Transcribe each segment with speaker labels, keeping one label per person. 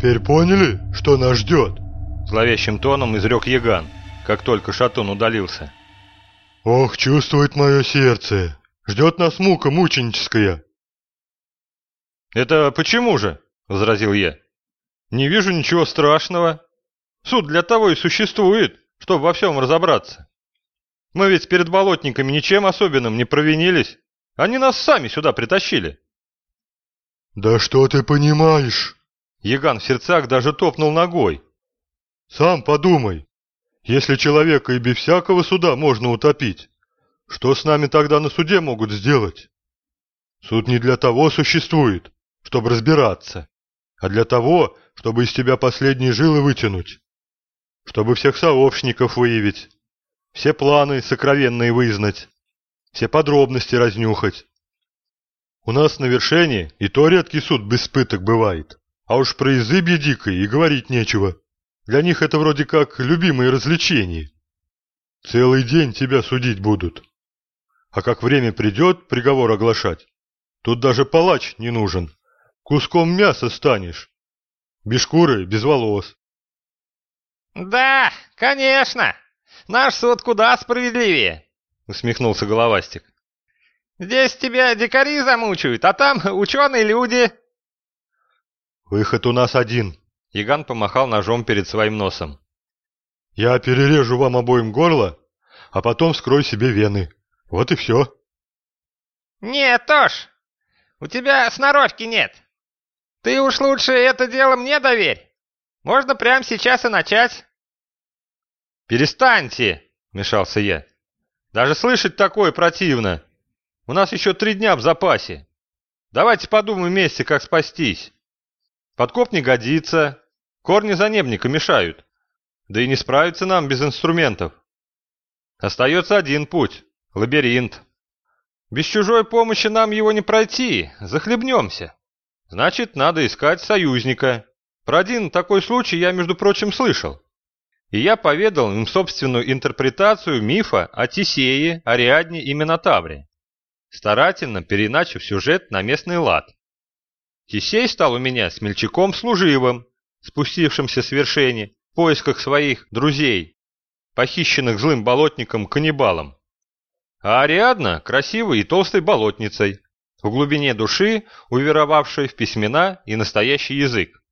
Speaker 1: «Теперь поняли, что нас ждет?»
Speaker 2: Зловещим тоном изрек Яган, как только Шатун удалился.
Speaker 1: «Ох, чувствует мое сердце! Ждет нас мука мученическая!»
Speaker 2: «Это почему же?» — возразил я. «Не вижу ничего страшного. Суд для того и существует, чтобы во всем разобраться. Мы ведь перед болотниками ничем особенным не провинились. Они нас сами сюда притащили».
Speaker 1: «Да что ты понимаешь?»
Speaker 2: Яган в сердцах даже топнул ногой.
Speaker 1: «Сам подумай. Если человека и без всякого суда можно утопить, что с нами тогда на суде могут сделать? Суд не для того существует, чтобы разбираться, а для того, чтобы из тебя последние жилы вытянуть, чтобы всех сообщников выявить, все планы сокровенные вызнать, все подробности разнюхать. У нас на вершине и то редкий суд без пыток бывает, а уж про изыбье дикой и говорить нечего. Для них это вроде как любимые развлечения. Целый день тебя судить будут. А как время придет приговор оглашать, тут даже палач не нужен. Куском мяса станешь. Без шкуры, без волос.
Speaker 3: «Да, конечно. Наш суд куда справедливее», — усмехнулся Головастик. «Здесь тебя дикари замучают, а там ученые люди».
Speaker 1: «Выход у нас один»,
Speaker 2: Яган помахал ножом перед своим носом.
Speaker 1: «Я перережу вам обоим горло, а потом вскрою себе вены. Вот и все».
Speaker 3: «Нет, Тош, у тебя сноровки нет. Ты уж лучше это дело мне доверь. Можно прямо сейчас и начать».
Speaker 2: «Перестаньте!» — вмешался я. «Даже слышать такое противно. У нас еще три дня в запасе. Давайте подумаем вместе, как спастись». Подкоп не годится, корни занебника мешают. Да и не справиться нам без инструментов. Остается один путь — лабиринт. Без чужой помощи нам его не пройти, захлебнемся. Значит, надо искать союзника. Про один такой случай я, между прочим, слышал. И я поведал им собственную интерпретацию мифа о Тисее, Ариадне и Минотавре, старательно переначив сюжет на местный лад. Тесей стал у меня смельчаком служивым, спустившимся с вершини в поисках своих друзей, похищенных злым болотником-каннибалом. А Ариадна – красивой и толстой болотницей, в глубине души уверовавшей в письмена и настоящий язык.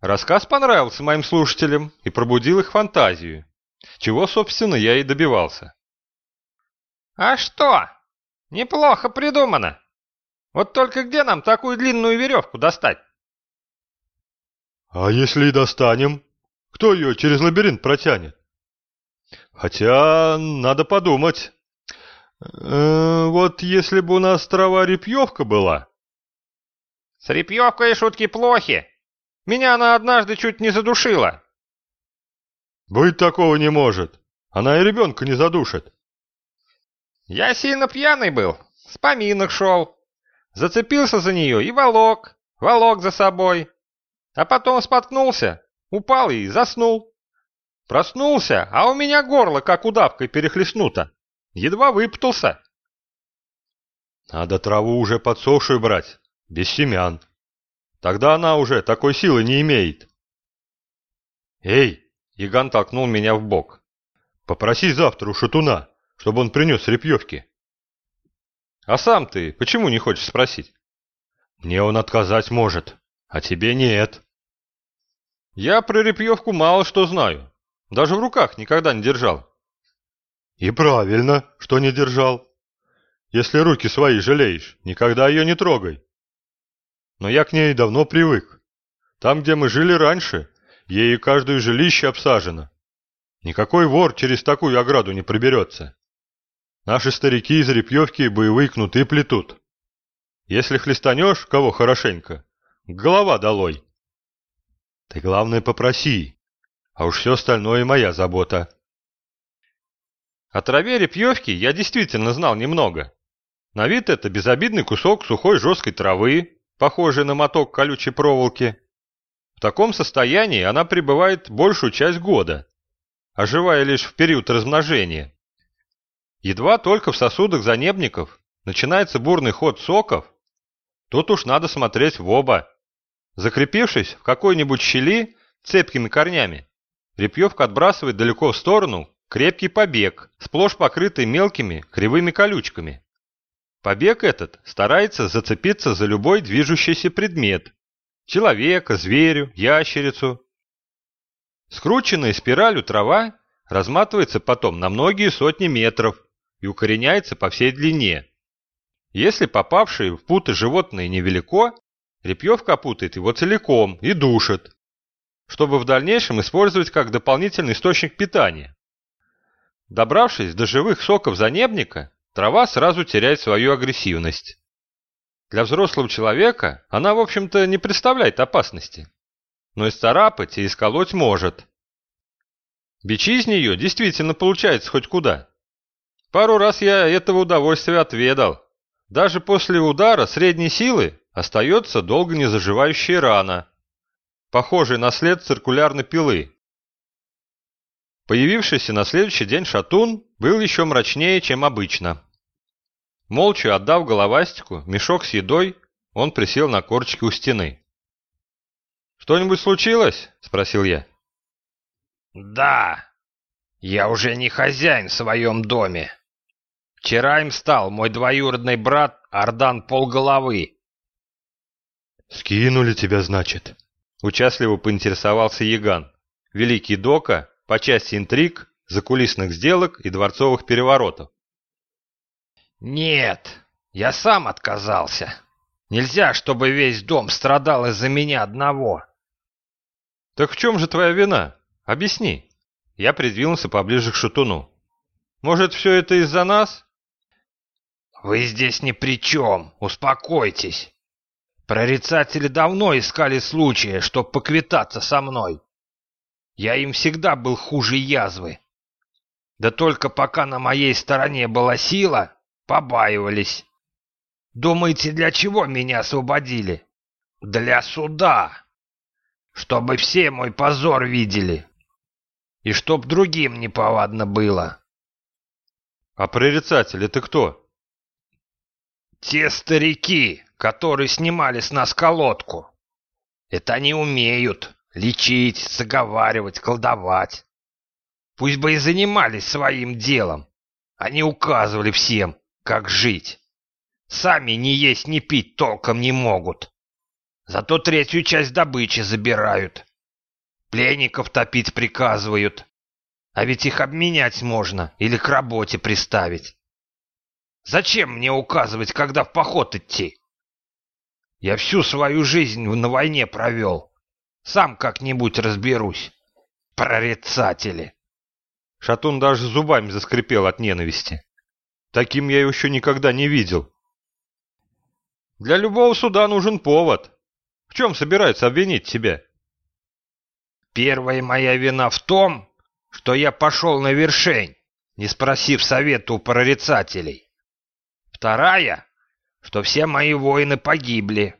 Speaker 2: Рассказ понравился моим слушателям и пробудил их фантазию, чего, собственно, я и добивался.
Speaker 3: «А что? Неплохо придумано!» Вот только где нам такую длинную веревку достать?
Speaker 1: А если и достанем, кто ее через лабиринт протянет? Хотя надо подумать. Э, вот если бы у нас трава репьевка была.
Speaker 3: С репьевкой шутки плохи. Меня она однажды чуть не задушила.
Speaker 1: Быть такого не может. Она и ребенка не задушит.
Speaker 3: Я сильно пьяный был, с поминок шел. Зацепился за нее и волок, волок за собой. А потом споткнулся, упал и заснул. Проснулся, а у меня горло как удавкой перехлестнуто. Едва выпутался.
Speaker 1: Надо траву уже подсохшую брать, без семян. Тогда она уже такой силы не имеет. Эй, Яган толкнул меня в бок. Попроси завтра у шатуна, чтобы он принес репьевки.
Speaker 2: А сам ты почему не хочешь спросить?
Speaker 1: Мне он отказать может, а тебе нет.
Speaker 2: Я про репьевку мало что знаю. Даже в руках никогда не держал.
Speaker 1: И правильно, что не держал. Если руки свои жалеешь, никогда ее не трогай. Но я к ней давно привык. Там, где мы жили раньше, ею каждое жилище обсажено. Никакой вор через такую ограду не проберется. Наши старики из репьевки боевые кнуты плетут. Если хлестанешь кого хорошенько, голова долой. Ты, главное, попроси, а уж все остальное моя забота.
Speaker 2: О траве репьевки я действительно знал немного. На вид это безобидный кусок сухой жесткой травы, похожий на моток колючей проволоки. В таком состоянии она пребывает большую часть года, оживая лишь в период размножения. Едва только в сосудах занебников начинается бурный ход соков, тут уж надо смотреть в оба. Закрепившись в какой-нибудь щели цепкими корнями, Репьевка отбрасывает далеко в сторону крепкий побег, сплошь покрытый мелкими кривыми колючками. Побег этот старается зацепиться за любой движущийся предмет – человека, зверю, ящерицу. Скрученная спиралью трава разматывается потом на многие сотни метров и укореняется по всей длине. Если попавшее в путы животное невелико, репьевка опутает его целиком и душит, чтобы в дальнейшем использовать как дополнительный источник питания. Добравшись до живых соков занебника, трава сразу теряет свою агрессивность. Для взрослого человека она, в общем-то, не представляет опасности, но исцарапать и исколоть может. Бичи из нее действительно получается хоть куда. Пару раз я этого удовольствия отведал. Даже после удара средней силы остается долго не заживающая рана, похожая на след циркулярной пилы. Появившийся на следующий день шатун был еще мрачнее, чем обычно. Молча отдав головастику мешок с едой, он присел на корчики у стены. «Что-нибудь случилось?» – спросил я.
Speaker 3: «Да, я уже не хозяин в своем доме. Вчера им стал мой двоюродный брат Ардан Полголовы».
Speaker 1: «Скинули тебя, значит?»
Speaker 2: – участливо поинтересовался Яган, великий Дока по части интриг, закулисных сделок и дворцовых переворотов.
Speaker 3: «Нет, я сам отказался. Нельзя, чтобы весь дом страдал из-за меня одного».
Speaker 2: «Так в чем же твоя вина? Объясни». Я придвинулся поближе к шатуну. «Может, все это из-за нас?»
Speaker 3: «Вы здесь ни при чем, успокойтесь. Прорицатели давно искали случая, чтобы поквитаться со мной. Я им всегда был хуже язвы. Да только пока на моей стороне была сила, побаивались. Думаете, для чего меня освободили? Для суда. Чтобы все мой позор видели. И чтоб другим неповадно было.
Speaker 2: А прорицатель это кто?
Speaker 3: Те старики, которые снимали с нас колодку. Это они умеют лечить, заговаривать, колдовать. Пусть бы и занимались своим делом. Они указывали всем, как жить. Сами ни есть, ни пить толком не могут. Зато третью часть добычи забирают. Пленников топить приказывают. А ведь их обменять можно или к работе приставить. Зачем мне указывать, когда в поход идти? Я всю свою жизнь на войне провел. Сам как-нибудь разберусь. Прорицатели.
Speaker 2: Шатун даже зубами заскрипел от ненависти. Таким я еще никогда не видел. Для любого суда нужен повод. В чем собирается обвинить тебя?
Speaker 3: Первая моя вина в том, что я пошел на вершень, не спросив совета у прорицателей. Вторая, что все мои воины погибли.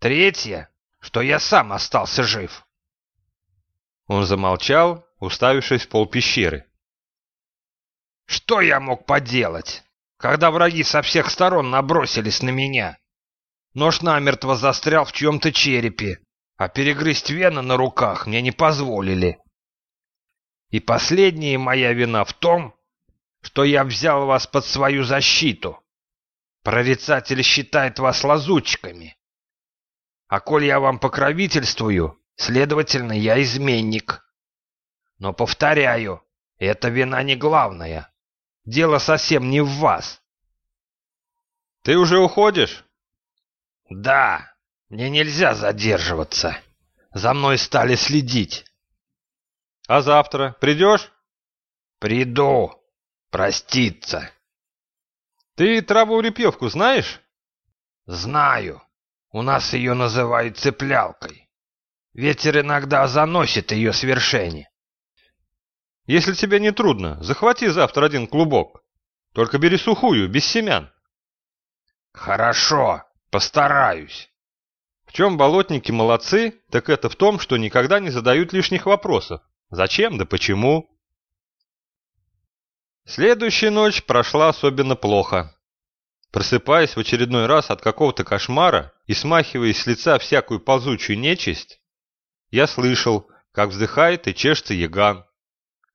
Speaker 3: Третья, что я сам остался жив.
Speaker 2: Он замолчал, уставившись в пол пещеры.
Speaker 3: Что я мог поделать, когда враги со всех сторон набросились на меня? Нож намертво застрял в чьем-то черепе, а перегрызть вены на руках мне не позволили. И последняя моя вина в том, что я взял вас под свою защиту. Прорицатель считает вас лазутчиками. А коль я вам покровительствую, следовательно, я изменник. Но, повторяю, эта вина не главная. Дело совсем не в вас.
Speaker 2: Ты уже уходишь?
Speaker 3: Да, мне нельзя задерживаться. За мной стали следить.
Speaker 2: А завтра придешь?
Speaker 3: Приду. Проститься.
Speaker 2: Ты траву-репьевку знаешь?
Speaker 3: Знаю. У нас ее называют цеплялкой. Ветер иногда заносит ее свершение.
Speaker 2: Если тебе не трудно, захвати завтра один клубок. Только бери сухую, без семян.
Speaker 3: Хорошо, постараюсь.
Speaker 2: Чем болотники молодцы, так это в том, что никогда не задают лишних вопросов. Зачем да почему? Следующая ночь прошла особенно плохо. Просыпаясь в очередной раз от какого-то кошмара и смахивая с лица всякую ползучую нечисть, я слышал, как вздыхает и чешется яган,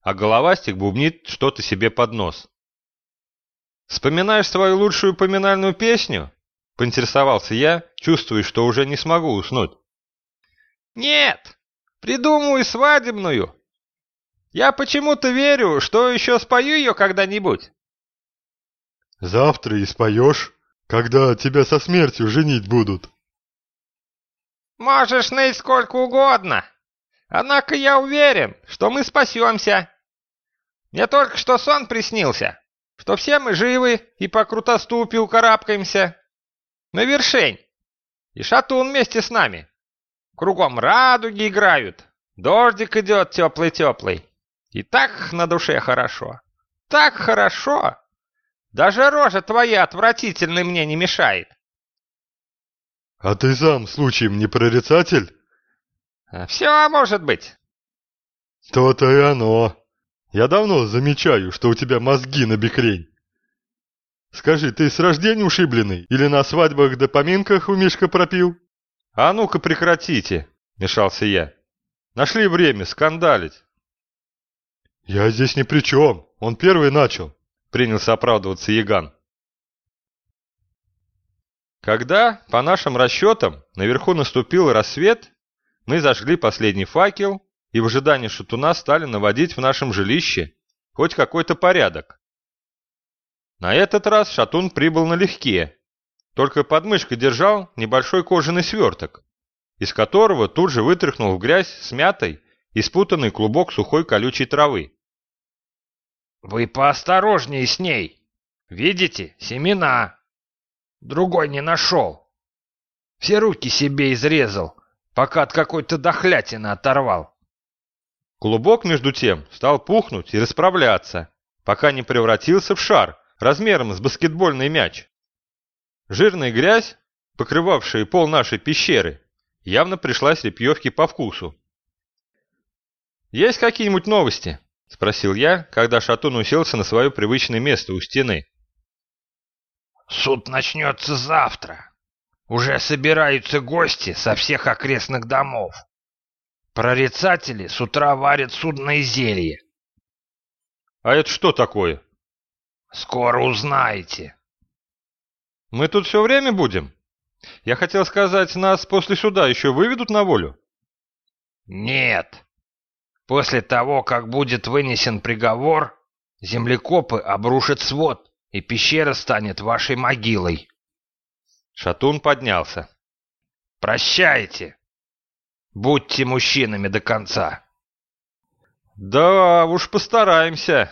Speaker 2: а головастик бубнит что-то себе под нос. «Вспоминаешь свою лучшую поминальную песню?» — поинтересовался я, чувствуя, что уже не смогу уснуть.
Speaker 3: «Нет, придумаю свадебную. Я почему-то верю, что еще спою ее когда-нибудь».
Speaker 1: «Завтра и споешь, когда тебя со смертью женить будут».
Speaker 3: «Можешь ныть сколько угодно. Однако я уверен, что мы спасемся. Мне только что сон приснился, что все мы живы и по крутоступию карабкаемся. На вершень. И шатун вместе с нами. Кругом радуги играют. Дождик идет теплый-теплый. И так на душе хорошо. Так хорошо. Даже рожа твоя отвратительная мне не мешает.
Speaker 1: А ты сам случаем не прорицатель?
Speaker 3: Все может быть.
Speaker 1: То-то и оно. Я давно замечаю, что у тебя мозги на бекрень. Скажи, ты с рождения ушибленный или на свадьбах да поминках у Мишка пропил?
Speaker 2: А ну-ка прекратите, мешался я. Нашли время скандалить.
Speaker 1: Я здесь ни при чем, он первый начал.
Speaker 2: Принялся оправдываться Яган. Когда, по нашим расчетам, наверху наступил рассвет, мы зажгли последний факел и в ожидании шатуна стали наводить в нашем жилище хоть какой-то порядок. На этот раз шатун прибыл налегке, только под мышкой держал небольшой кожаный сверток, из которого тут же вытряхнул в грязь смятый и спутанный клубок сухой колючей травы.
Speaker 3: «Вы поосторожнее с ней! Видите, семена!» Другой не нашел. Все руки себе изрезал, пока от какой-то дохлятины оторвал.
Speaker 2: Клубок, между тем, стал пухнуть и расправляться, пока не превратился в шар размером с баскетбольный мяч. Жирная грязь, покрывавшая пол нашей пещеры, явно пришлась Репьевке по вкусу. «Есть какие-нибудь новости?» — спросил я, когда Шатун уселся на свое привычное место у стены.
Speaker 3: Суд начнется завтра. Уже собираются гости со всех окрестных домов. Прорицатели с утра варят судное зелье.
Speaker 2: А это что такое?
Speaker 3: Скоро узнаете.
Speaker 2: Мы тут все время будем? Я хотел сказать, нас после суда еще выведут на волю?
Speaker 3: Нет. После того, как будет вынесен приговор, землекопы обрушат свод и пещера станет вашей могилой.
Speaker 2: Шатун поднялся.
Speaker 3: Прощайте. Будьте мужчинами до конца.
Speaker 2: Да уж постараемся.